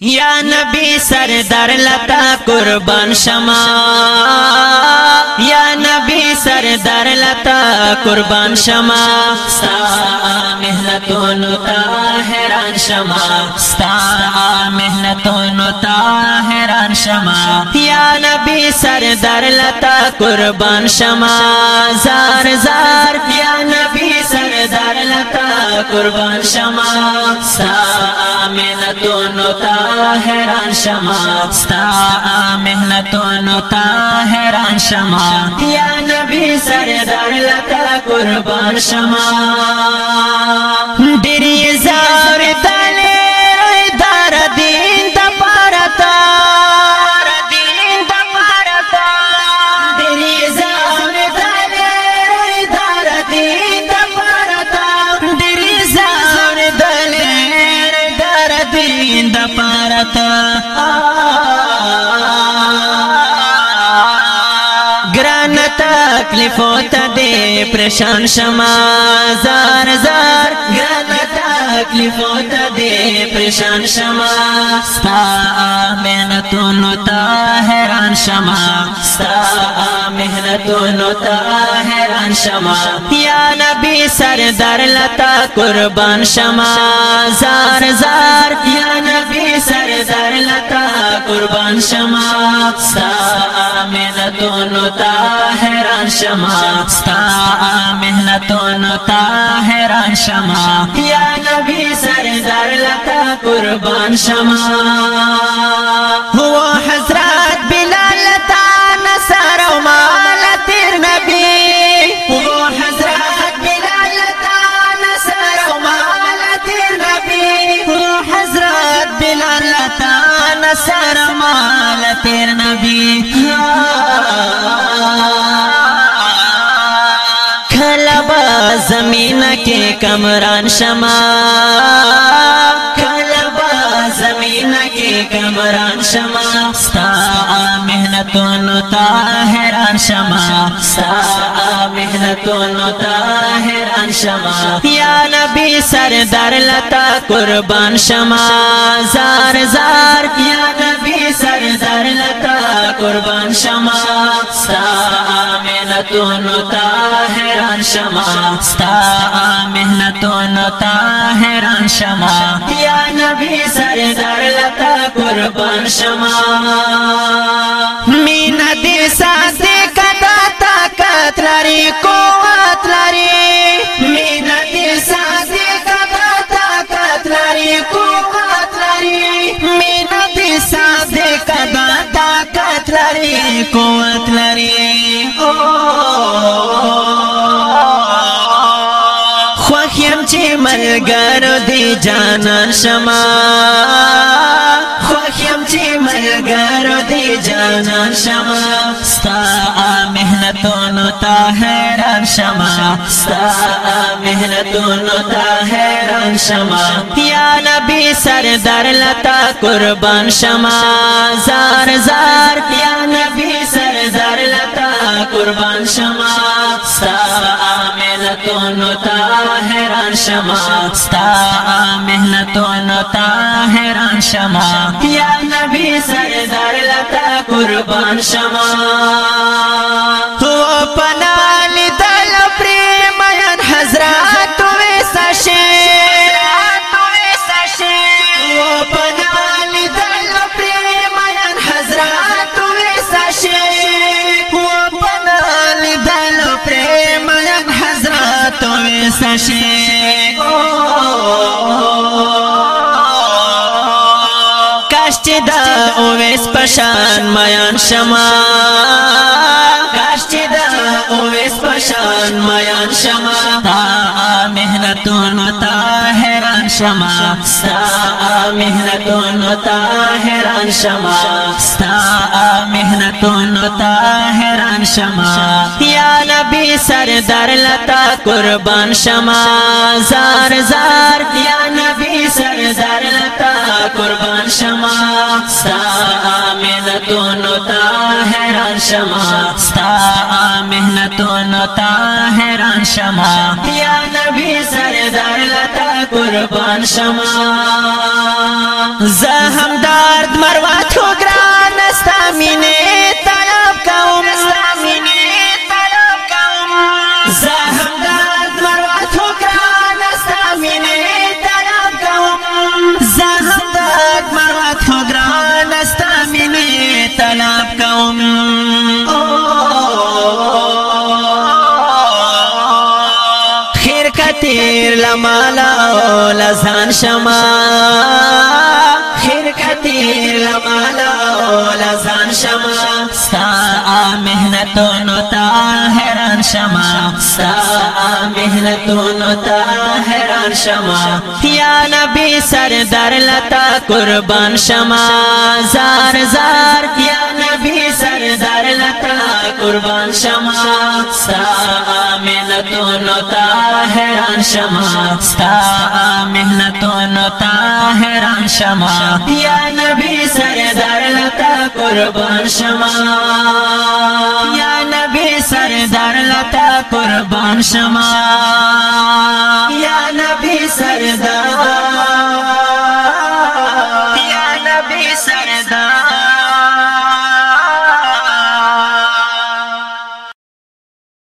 یا نبی سردار لتا قربان شما. یا نبی سردار لتا قربان شما. ستا محنتونو تا حیران شما. ستا محنتونو تا حیران شما. یا نبی سردار لتا قربان شما. زار زار یا نبی قربان شما ستا محنتونو تا حیران شما ستا محنتونو تا حیران شما یا نبی سردار لتا قربان شما ډېری زارتا جنت ګران تکلیف ته دې پریشان شمه زار زار ګران تکلیفو تا دے پریشان شما ستا محنتونو تا حیران شما ستا محنتونو تا حیران شما یا نبی سردار لتا قربان شما زار زار، یا نبی سردار لتا قربان شما ستا محنتونو تا حیران شما ستا محنتونو تا حیران شما یا نبی سردار لتا قربان شما هو حضرت بلال تا نصر و مال تیر نبی۔ هو حضرت بلال تا نصر و مال تیر نبی۔ هو حضرت بلال تا نصر و مال تیر نبی۔ زمین کے کمران شما کلبا زمین کے کمران شما ستا محنتون تا حیران شما ستا محنتون تا حیران شما یا نبی سردار لتا قربان شما زار زار، یا نبی سردار لتا قربان شما ستا محنتون تا حیران شما ستا محنتون تا حیران شما یا نبی سردار لتا قربان شما مین دل ساتھ کدا طاقت لري قوت لري مین دل ساتھ کدا طاقت لري قوت لري مین دل ساتھ کدا طاقت لري قوت لري ملګرو دی جانان شما خوخیم چې جی ملګرو دی جانان شما ستا محنتونو تا حیران شما ستا محنتونو تا حیران شما یا نبی سردار لتا قربان شما زار زار، یا نبی سردار لتا قربان شما ستا محنتونو تا حیران شما ستا محنتونو تا حیران شما یا نبی سردار لتا قربان شما هو پنالی ویسا شیر کاشت دا اویس پشان میان شما کاشت دا اویس پشان میان شما تا محنتون تا حیران شما ستا محنتون تا حیران شما ستا محنتون تا حیران شما یا نبی سردار لتا قربان شما زار زار یا نبی سردار لتا قربان شما ستا محنتونو تا حیران شما ستا محنتونو تا حیران شما یا نبی سردار لتا قربان شما زہم خیر کتیر لمالا لزان شما خیر کتیر لمالا لزان شما ستا محنتونو تا حیران شما ستا محنتونو تا حیران شما یا نبی سردر لتا قربان شما زار زار حیران شما ستا محنتون تا حیران شما یا نبی سردار لتا قربان شما یا نبی سردار لتا قربان شما یا